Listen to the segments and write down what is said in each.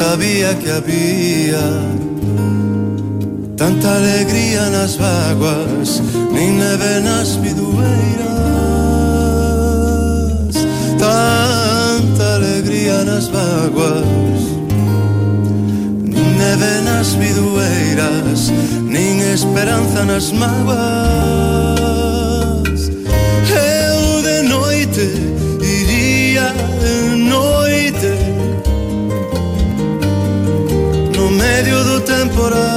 sabía que había tanta alegría nas vaguas, nin neve nas bidueiras. Tanta alegría nas vaguas, nin neve nas bidueiras, nin esperanza nas mágoas. temporada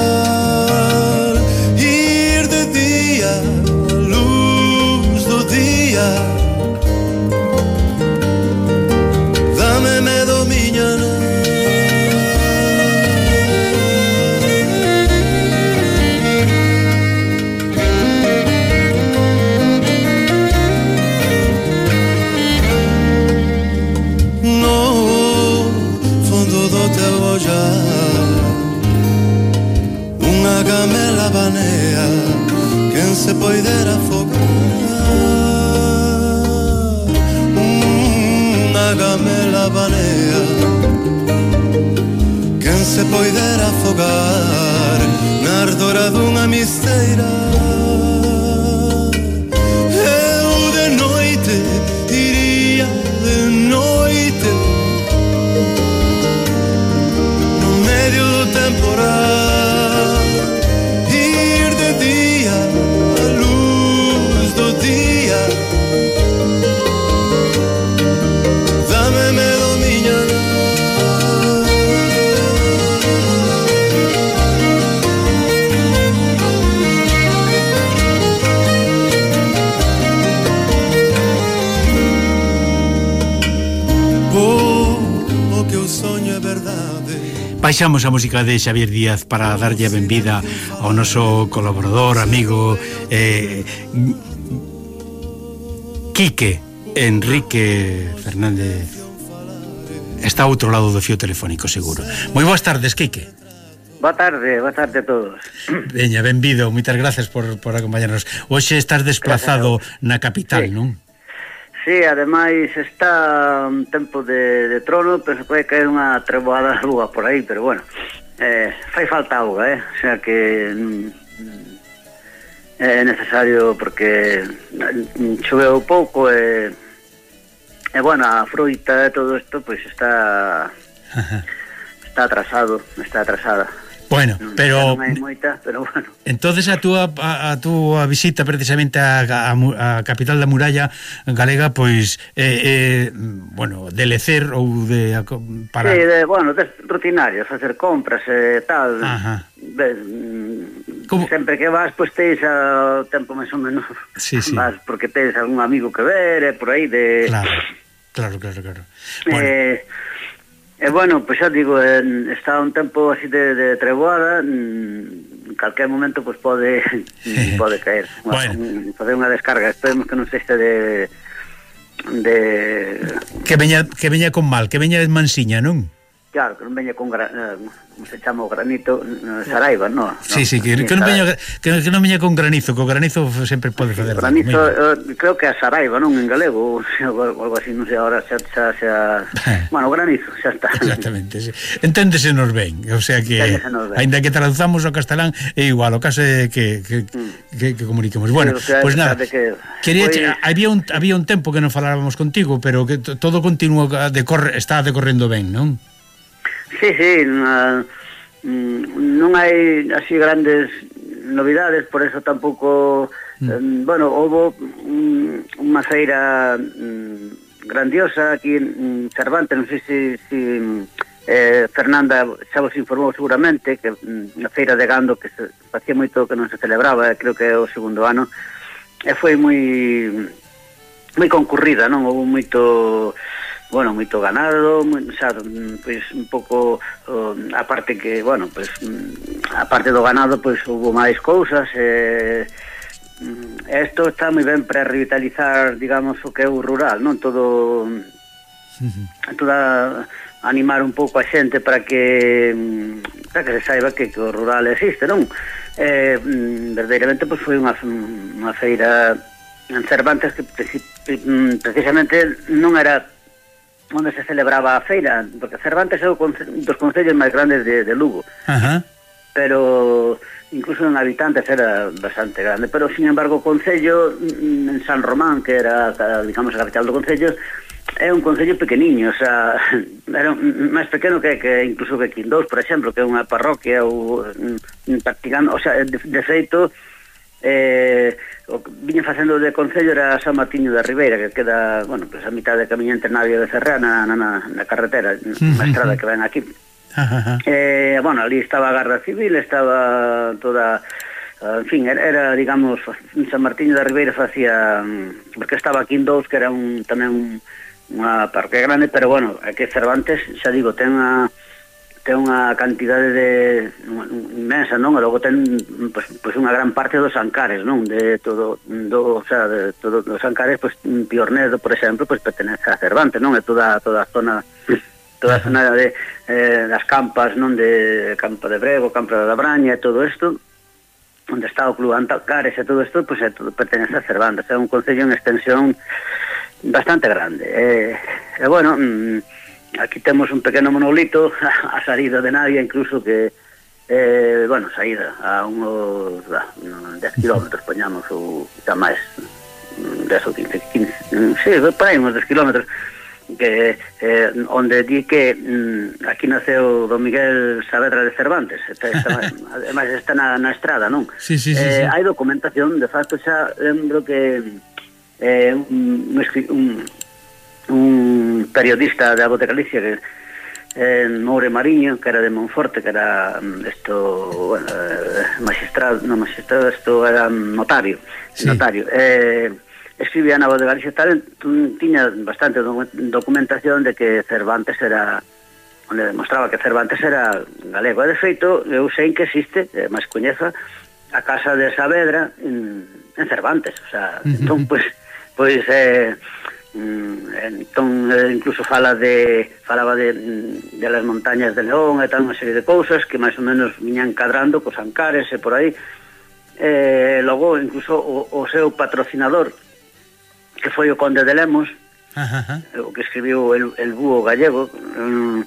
se poidera afogar Na ardora dunha misteira. Baixamos a música de Xavier Díaz para darlle a benvida ao noso colaborador, amigo eh, Quique Enrique Fernández. Está a outro lado do fio telefónico, seguro. Moi boas tardes, Quique. Boa tarde, boa tarde a todos. Veña, benvido, moitas gracias por, por acompañarnos. Hoxe estás desplazado na capital, sí. non? Sí, ademais está un tempo de, de trono, pero se pode caer unha treboada de lúa por aí, pero bueno, eh, fai falta auga, eh? o sea que mm, é necesario porque mm, choveu pouco e, e bueno, a fruita e todo isto pois pues, está está atrasado, está atrasada. Bueno, pero non hai moita, pero bueno. Entonces a túa a, a túa visita precisamente a, a, a capital da muralla galega pois eh, eh bueno, de lecer ou de para Sí, de, bueno, de rutinario, facer compras e eh, tal. Ajá. De, Como... Sempre que vas, pois teis tens a tempo máis ou menos sí, sí. Vas porque tens algún amigo que ver, e por aí de... Claro, claro, claro, claro. Eh, bueno. Eh, E bueno, pois pues, xa digo, en, está un tempo así de, de treboada, en calquer momento pois pues, pode pode caer. Bueno, bueno. facer unha descarga, esperemos que non sexa de de que veña que veña con mal, que veña de mansiña, non? Claro, que non veña con gra... Eh, como se chama o granito no Saraiva, no. Sí, no, sí, que, que, non veña, que, que non veña con granizo, co granizo sempre pode fazer. Granizo, eh, creo que a Saraiva, non en galego, ou algo así, non sei, agora xa, xa, xa... bueno, granizo, xa está. Exactamente, sí. enténdese nos ben, o sea que, aínda que traduzamos o castelán, é igual, o caso é que, que, mm. que, que comuniquemos. Bueno, pois sí, pues nada, que quería, che había, un, había un tempo que non falábamos contigo, pero que todo continúa, eh, decorre, está decorrendo ben, non? Sí, sí, na, mm, non hai así grandes novidades, por eso tampouco... Mm. Eh, bueno, houve mm, unha feira mm, grandiosa aquí en Cervantes, non sei se... se eh, Fernanda xa vos informou seguramente que mm, na feira de Gando que se facía moito que non se celebraba, eh, creo que é o segundo ano, e foi moi moi concurrida, non? Houve moito bueno, moito ganado, xa, pois, un pouco, uh, a parte que, bueno, pois, a parte do ganado, pois, houve máis cousas, e... Mm, eh, Isto está moi ben para revitalizar, digamos, o que é o rural, non? Todo toda animar un pouco a xente para que mm, para que se saiba que, que o rural existe, non? Eh, verdadeiramente pois foi unha, unha feira en Cervantes que precisamente non era onde se celebraba a feira, porque Cervantes é o conce dos concellos máis grandes de, de Lugo. Ajá. Pero incluso en habitantes era bastante grande, pero sin embargo o concello en San Román, que era, digamos, a capital do concello, é un concello pequeniño, o sea, era máis pequeno que, que incluso que Quindós, por exemplo, que é unha parroquia ou mm, practicando, o sea, de, de feito, eh, o que viña facendo de Concello era San Martiño da Ribeira, que queda, bueno, pues a mitad de camiño entre Navia de Becerrá na, na, na, na carretera, na estrada que ven aquí. Eh, bueno, ali estaba a Garda Civil, estaba toda en fin, era, digamos, San Martiño da Ribeira facía, porque estaba aquí en Dous, que era un, tamén un, unha parque grande, pero bueno, é que Cervantes, xa digo, ten a, ten unha cantidade de inmensa, non? E logo ten pois, pois unha gran parte dos Ancares, non? De todo do, o sea, de todo os Ancares, pois Piornedo, por exemplo, pois pertenece a Cervantes, non? E toda toda a zona toda a zona de eh, das campas, non? De Campo de Brego, Campo da Braña e todo isto onde está o Club Ancares e todo isto, pois é, todo pertenece a Cervantes, é un concello en extensión bastante grande. Eh, e, eh, eh, bueno, mm, aquí temos un pequeno monolito a saída de Navia incluso que eh, bueno, saída a unos ah, 10 kilómetros poñamos ou xa máis 10 ou 15, 15 mm, sí, por aí unos 10 kilómetros que eh, onde di que mm, aquí naceu Don Miguel Saavedra de Cervantes está, está, además está na, na estrada, non? Sí, sí, sí, eh, sí. Hai documentación, de facto xa lembro que eh, un, un, un periodista da voz de Galicia que eh, Moure Mariño, que era de Monforte, que era mm, esto, bueno, eh, magistrado, no magistrado, esto era mm, notario, sí. notario. Eh, escribía na voz de Galicia tal, tiña bastante documentación de que Cervantes era onde demostraba que Cervantes era galego. E, de feito, eu sei que existe, eh, máis coñeza, a Casa de Saavedra en, en Cervantes. O sea, uh -huh. entón, pois, pois eh, Mm, entón eh, incluso fala de falaba de, mm, de las montañas de León e tal unha serie de cousas que máis ou menos viñan cadrando cos ancares e por aí eh, logo incluso o, o seu patrocinador que foi o Conde de Lemos ajá, ajá. Eh, o que escribiu el, el búho gallego mm,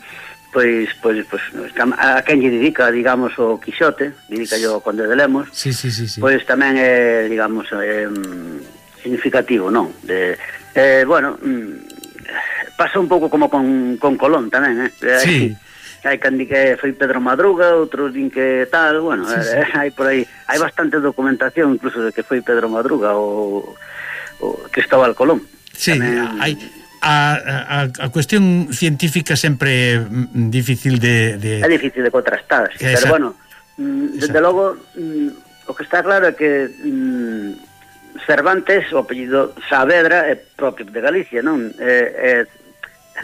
pois, pois, pois a quen lle dedica, digamos, o Quixote dedica yo o Conde de Lemos sí, sí, sí, sí. pois tamén é, digamos, eh, significativo, non? De, eh, bueno, mm, pasa un pouco como con, con Colón tamén, eh? eh sí. Hai, hai que foi Pedro Madruga, outros din que tal, bueno, sí, sí. Eh, hai por aí, hai bastante documentación incluso de que foi Pedro Madruga ou, ou Cristóbal Colón. Sí, tamén, hai a, a, a cuestión científica sempre mm, difícil de... de... É difícil de contrastar, sí, pero bueno, mm, desde Exacto. logo, mm, o que está claro é que Cervantes, o apellido Saavedra, é propio de Galicia, non? É, é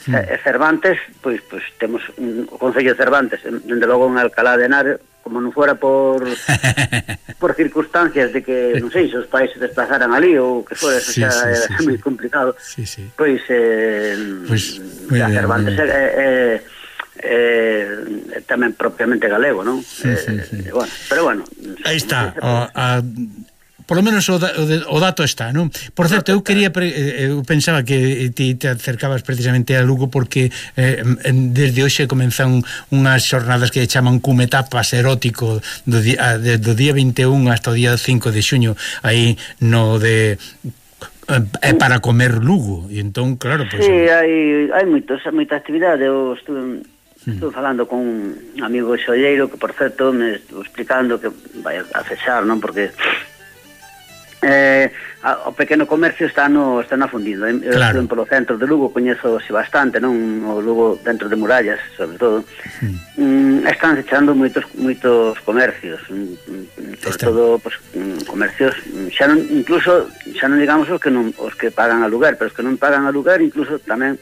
Sí. Cervantes, pois, pois temos un, o Concello de Cervantes, dende logo en Alcalá de Henares, como non fora por por circunstancias de que, non sei, se os pais se desplazaran ali ou que fora, sí, xa sí, era sí, moi sí. complicado. Sí, sí. Pois, eh, pois pues, Cervantes é, é, é, é tamén propiamente galego, non? Sí, eh, sí, sí. Bueno, pero bueno. Aí está, o, a Por lo menos o, da, o, o dato está, non? Por certo, eu quería eh, eu pensaba que ti te acercabas precisamente a Lugo porque eh, desde hoxe comenzan unhas xornadas que chaman Cumetapas erótico do día, ah, do día 21 hasta o día 5 de xuño aí no de eh, é para comer Lugo e entón claro, pois pues, sí, hai hai moitos, moita actividade, eu estuve mm. falando con un amigo xolleiro que por certo me estuvo explicando que vai a cesar, non? Porque eh, a, o pequeno comercio está no está na fundido. Eh? Claro. Polo centro de Lugo coñezo se bastante, non o Lugo dentro de murallas, sobre todo. Mm. Mm, están echando moitos moitos comercios, mm, mm, sobre está. todo pues, mm, comercios xa non incluso xa non digamos os que non os que pagan a lugar, pero os que non pagan a lugar incluso tamén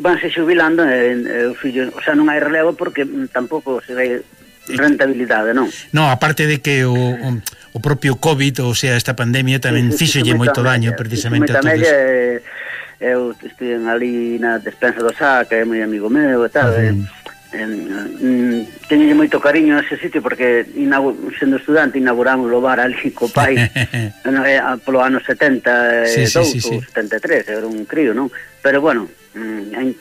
vanse xubilando e, e, eh, o fillo, o sea, non hai relevo porque tampouco se vai rentabilidade, non? Non, aparte de que o, o, propio COVID, ou sea, esta pandemia tamén sí, sí, fixolle moito daño precisamente a todos. Eh, eu estive ali na despensa do SAC, é moi amigo meu e tal, uh -huh. eh, teño moito cariño a ese sitio porque sendo estudante inauguramos o bar ali co pai eh, polo ano 72 sí, sí, sí, sí. 73, era un crío, non? Pero bueno, mm, en,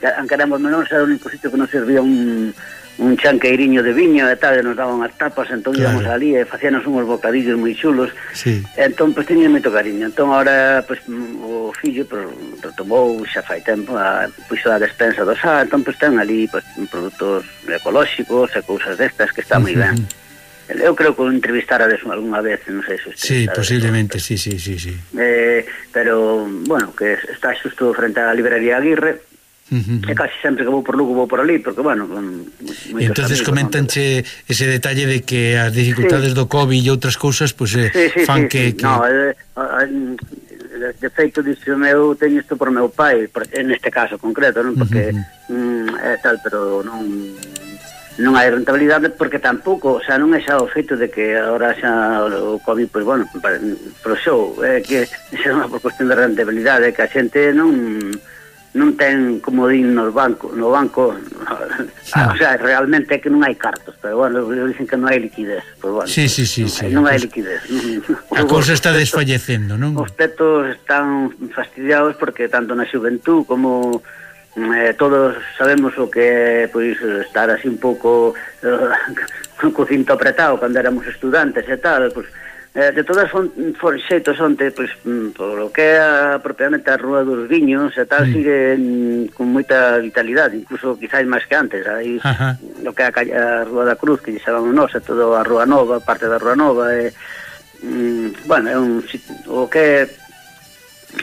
menores era o único sitio que non servía un un chanqueiriño de viño e tal, e nos daban as tapas, entón claro. íbamos ali e facíanos uns bocadillos moi chulos. Sí. Entón, pois, pues, teñen moito cariño. Entón, ahora, pois, pues, mm, o fillo pues, retomou xa fai tempo a, pois, a despensa do xa, entón, pois, ten ali pois, produtos ecolóxicos e cousas destas que está moi ben. Eu creo que o entrevistarades algunha vez, non sei se usted Sí, posiblemente, sí, sí, sí, sí. Eh, pero, bueno, que está xusto frente á librería Aguirre, Uh -huh. E casi sempre que vou por Lugo vou por ali, porque, bueno... Con entonces comentanche ¿no? ese detalle de que as dificultades sí. do COVID e outras cousas, pois, pues, eh, sí, sí, fan sí, que... Sí. que... No, eh, eh, eh, de feito, dixo meu teño isto por meu pai, por, en este caso concreto, non? Porque uh -huh. mm, é tal, pero non non hai rentabilidade porque tampouco, o sea, non é xa o feito de que agora xa o COVID, pois, pues, bueno, para, pro show, é eh, que xa é unha cuestión de rentabilidade, que a xente non non ten como din nos banco, no banco o sea, realmente é que non hai cartos pero bueno, dicen que non hai liquidez pues bueno, sí, sí, sí, non, sí, non hai pues, liquidez a cousa está tetos, desfallecendo non? os tetos están fastidiados porque tanto na xuventud como eh, todos sabemos o que pois estar así un pouco eh, co cinto apretado cando éramos estudantes e tal, pois pues, Eh, de todas son for, xeitos onte, pois, polo que é a, propiamente a Rúa dos Viños e tal, mm. sigue en, con moita vitalidade, incluso quizáis máis que antes. Aí lo que é a, a Rúa da Cruz, que lle xaban nós, e todo a Rúa Nova, parte da Rúa Nova, e, mm, bueno, é un, o que é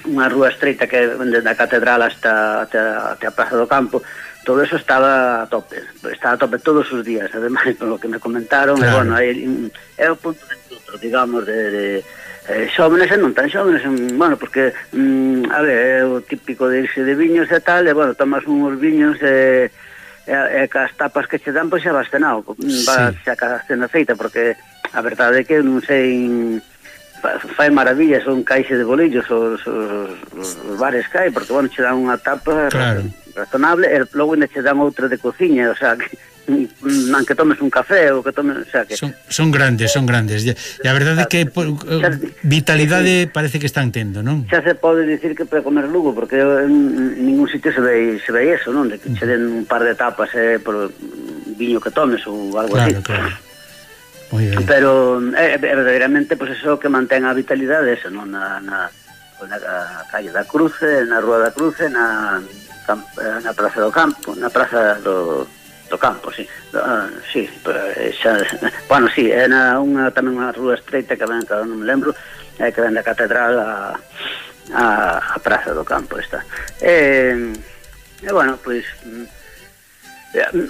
unha rúa estreita que vende da catedral hasta, hasta, hasta a Praza do Campo, todo eso estaba a tope, estaba a tope todos os días, ademais, polo que me comentaron, claro. e bueno, aí, é o punto de digamos, de, de eh, xóvenes e non tan xóvenes, mm, bueno, porque, mm, a ver, é o típico de irse de viños e tal, e, bueno, tomas uns viños e, e, e cas tapas que che dan, pois xa vas cenado, mm, sí. vas xa cas cena feita, porque a verdade é que non sei fai maravillas un caixe de bolillos os, os, os bares cae, porque, bueno, che dan unha tapa claro. razonable, e logo ainda che dan outra de cociña, o sea, que man que tomes un café ou que tomes, o sea que son, son grandes, son grandes. E a verdade é que po, eh, xa, vitalidade sí, parece que están tendo, non? Xa se pode dicir que para comer Lugo porque en ningún sitio se ve se ve eso, non? De que che den un par de tapas eh, por viño que tomes ou algo claro, así. Claro, claro. Pero é, eh, verdadeiramente pois pues, eso que mantén a vitalidade eso, non? Na, na, na, na calle da Cruce, na Rúa da Cruce, na, eh, na Praza do Campo, na Praza do do campo, sí. Do, ah, uh, sí, xa, bueno, sí, é na unha tamén unha rúa estreita que ven, que non me lembro, eh, que ven da catedral a, a, a praza do campo esta. E, e bueno, pois mm,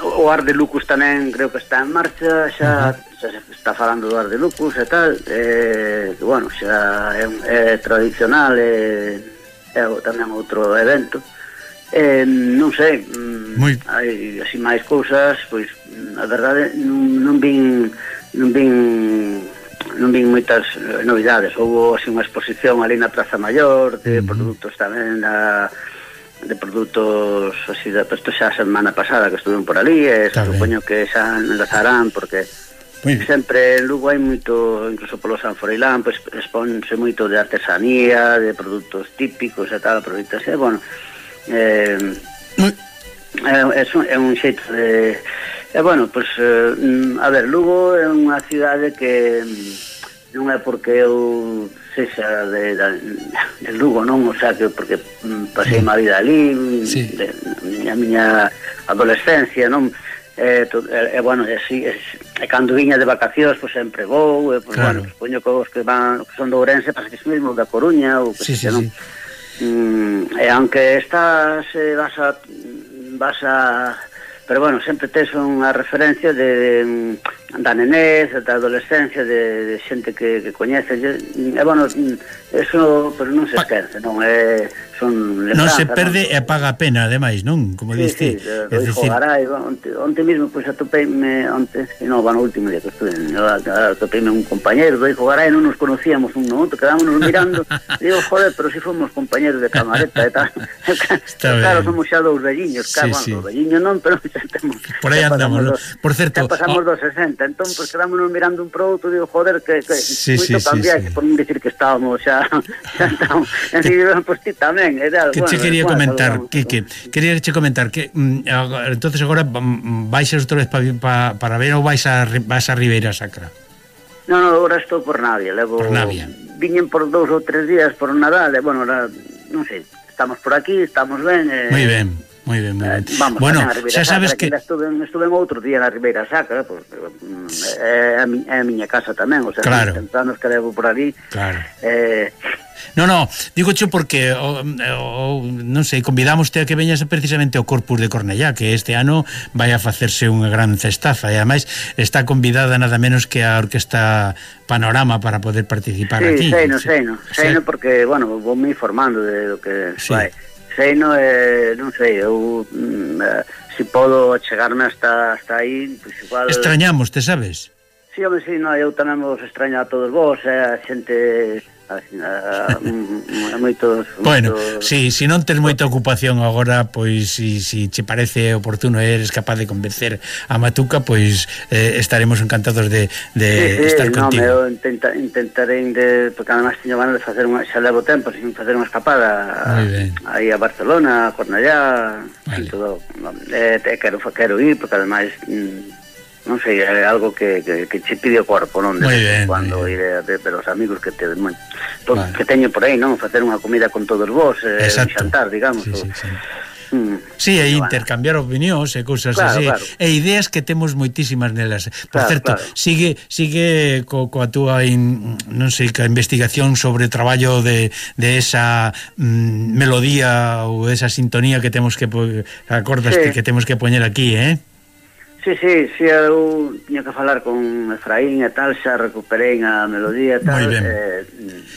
o Ar de Lucus tamén creo que está en marcha, xa, xa se está falando do Ar de Lucus e tal, e, bueno, xa é, é tradicional, é, é tamén outro evento, Eh, non sei, mm, Muy... hai así máis cousas, pois mm, a verdade non, non vin non vin non vin moitas eh, novidades. Houve así unha exposición ali na Praza Maior de uh -huh. produtos tamén na de produtos así da isto xa a semana pasada que estuven por ali e supoño que xa enlazarán porque Muy sempre en Lugo hai moito incluso polo San Froilán pois exponse moito de artesanía de produtos típicos e tal aproveitarse, bueno eh, es é, é, un, é un xeito de... E bueno, pois, eh, mm, a ver, Lugo é unha cidade que mm, non é porque eu sexa de, de, de Lugo, non? O sea, que porque mm, pasei má vida ali, sí. de, a miña adolescencia, non? E, to, e, e bueno, e, si, e, e cando viña de vacacións, pois sempre vou, e, pois, claro. bueno, pois, poño que os que, van, que son de Ourense, pasa que son mesmo da Coruña, ou que sí, sí, non? Sí. Mm, e anche estás eh, vas a vas a pero bueno, sempre tes unha referencia de, de mm, da nenez, da adolescencia de, de xente que, que coñece e, bueno, eso pero non se esquece non é son non se perde non. e paga a pena ademais, non? Como sí, diste, sí, é dicir... Garay, onte, onte mismo, pois pues, atopeime onte, non, bueno, último día que estuve atopeime un compañero do Hijo Garay non nos conocíamos un no outro, quedámonos mirando digo, joder, pero si fomos compañeros de camareta e tal claro, somos xa dous velliños, sí, claro, sí. velliños non, pero xa temos, por aí andamos, por certo pasamos oh. dos 60 entón pues, quedámonos mirando un pro outro digo, joder, que, que sí, moito sí, cambiar sí, sí. por non dicir que estábamos xa, xa estábamos en que, pues, ti tamén era, que che quería bueno, comentar Kike, quería che comentar que mm, entonces agora mm, vais outra vez para pa, para ver ou vais a, vais a Ribeira Sacra No, no, agora estou por Navia, levo por Navia. Viñen por dous ou tres días por Nadal, e bueno, na, non sei, estamos por aquí, estamos ben. Eh, Moi ben. Moi ben, moi ben. Eh, vamos, bueno, xa sabes Sacra, que... que estuve, estuve outro día na Ribeira Sacra, pois, pues, eh, é, a, mi, é a miña casa tamén, o sea, claro. anos que levo por ali. Claro. Eh, No, no, digo cho porque o, o, non sei, convidámoste a que veñas precisamente ao Corpus de Cornellá, que este ano vai a facerse unha gran cestaza e ademais está convidada nada menos que a Orquesta Panorama para poder participar sí, aquí. Sí, sei, no, sei, no, sei, no, porque, bueno, vou me informando de do que sí. vai Seino, eh, non sei, eu mm, eh, se podo chegarme hasta, hasta aí, pois igual... Extrañamos, te sabes? Si, sí, home, si, sí, no, eu tamén vos extraño a todos vos, eh, a xente así, a, a moitos, Bueno, moitos... si, si non tes moita ocupación agora, pois si, si che parece oportuno e eres capaz de convencer a Matuca, pois eh, estaremos encantados de, de sí, sí, estar no, contigo. Eu intenta, intentarei de, porque además teño ganas de facer unha xa levo tempo sin facer unha escapada aí a Barcelona, a Cornellá, vale. todo. No, eh, quero quero ir porque además mm, non sei, é eh, algo que, que, que che pide o corpo, non? De bien, cuando bien. ir a ver os amigos que te bueno, to, vale. que teño por aí, non? Facer unha comida con todos vos, eh, xantar, digamos. Sí, o, sí, sí. Mm. Sí, e intercambiar opinións e cousas claro, así, claro. e ideas que temos moitísimas nelas. Por claro, certo, claro. sigue sigue co, coa túa in, non sei, ca investigación sobre o traballo de, de esa mm, melodía ou esa sintonía que temos que acordaste sí. que temos que poñer aquí, eh? Sí, sí, sí, eu tiña que falar con Efraín e tal, xa recuperei a melodía e tal. Moi ben. Eh,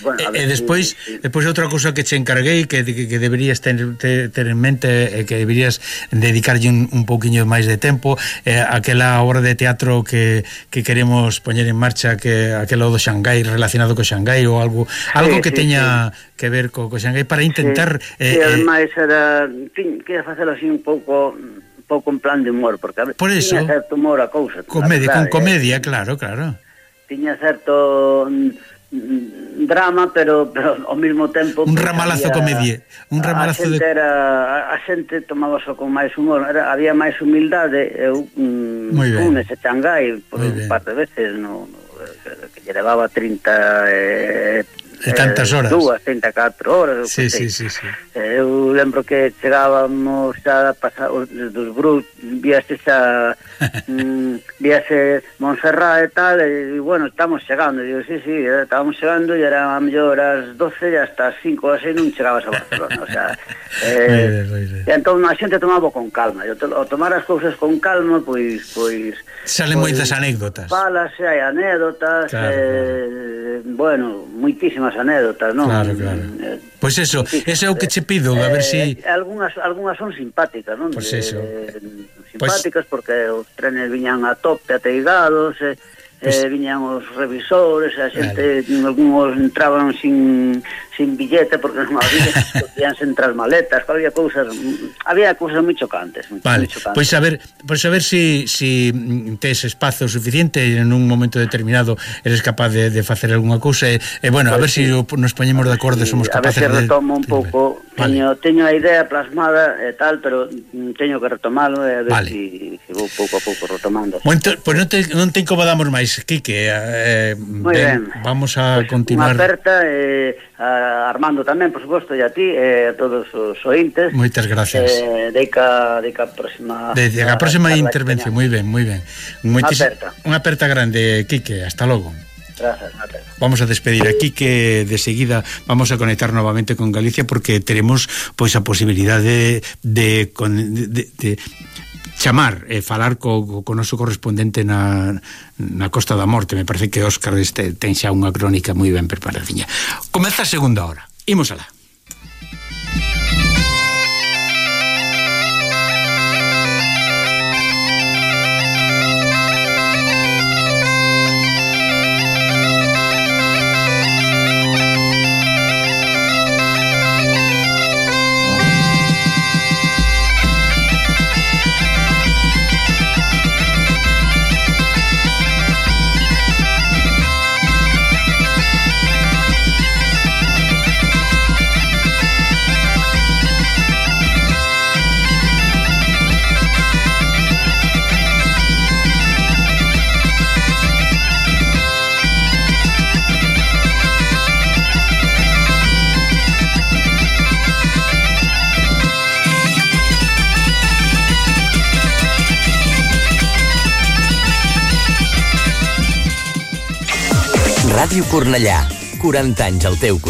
bueno, e, ver, e despois, sí, sí. despois outra cousa que che encarguei que, que, que deberías ter, ter, ter en mente e que deberías dedicarlle un, un pouquiño máis de tempo eh, aquela obra de teatro que, que queremos poñer en marcha que aquela do Xangai relacionado co Xangai ou algo sí, algo que sí, teña sí. que ver co, co Xangai para intentar... Sí, eh, sí, ademais era... Tiña que facelo así un pouco pouco en plan de humor, porque a veces Por eso, tiña certo humor a cousa. Comedia, verdad, con eh. comedia, eh? claro, claro. Tiña certo mm, mm, drama, pero, pero ao mesmo tempo... Un ramalazo había, comedia. Un ramalazo a xente de... Era, a xente tomaba só con máis humor, era, había máis humildade, eu mm, un ese Xangai, por un par de veces, no, no que, que llevaba 30 eh, E tantas eh, horas. Dúas, 34 horas. Sí, sí, sí, sí. Eu lembro que chegábamos xa pasar dos Brut, víase xa, mm, víase Montserrat e tal, e bueno, estamos chegando. Digo, sí, sí, estábamos chegando e era a mellor as 12 e hasta as 5 ou 6 non chegabas a Barcelona. o sea, eh, muy bien, muy e entón a xente tomaba con calma. E ao tomar as cousas con calma, pois... pois Salen pois, moitas anécdotas. Falas, hai anécdotas, claro. eh, bueno, moitísimas unhas anécdotas, non? Claro, claro. Eh, pois pues eso, sí, eso é o que che pido, a ver si eh, eh Algunhas algunhas son simpáticas, non? Pois pues eso. Pois- simpáticas pues... porque os trenes viñan a tope ateigados, eh, Pues... Pois- eh, viñan os revisores, a xente, claro. algúns entraban sin sin billete porque non había, podíanse entrar maletas, había cousas, había cousas moi chocantes, moi, vale. chocantes. Pois a ver, pois pues a ver si si tes espazo suficiente en un momento determinado eres capaz de, de facer algunha cousa e, eh, e eh, bueno, pues a ver si sí. nos poñemos de acordo, sí, somos capaces de A ver se si retomo de... un pouco, vale. teño teño a idea plasmada e tal, pero teño que retomalo e a ver vale. si, si vou pouco a pouco retomando. Bueno, pois pues non te non te incomodamos máis, Quique, eh, ben, ben. vamos a pues continuar. Unha aperta eh, a Armando tamén, por suposto, e a ti e a todos os ointes. Moitas gracias. Eh, deica, deica próxima... De, de a próxima intervención, moi ben, moi ben. Moitis, aperta. Unha aperta grande, Quique, hasta logo. Gracias, aperta. Vamos a despedir aquí que de seguida vamos a conectar novamente con Galicia porque teremos pois a posibilidade de, de, de, de chamar e falar co, co noso correspondente na, na Costa da Morte. Me parece que Óscar este, ten xa unha crónica moi ben preparadiña. Comeza a segunda hora. Imos alá. Ràdio Cornellà, 40 anys al teu costat.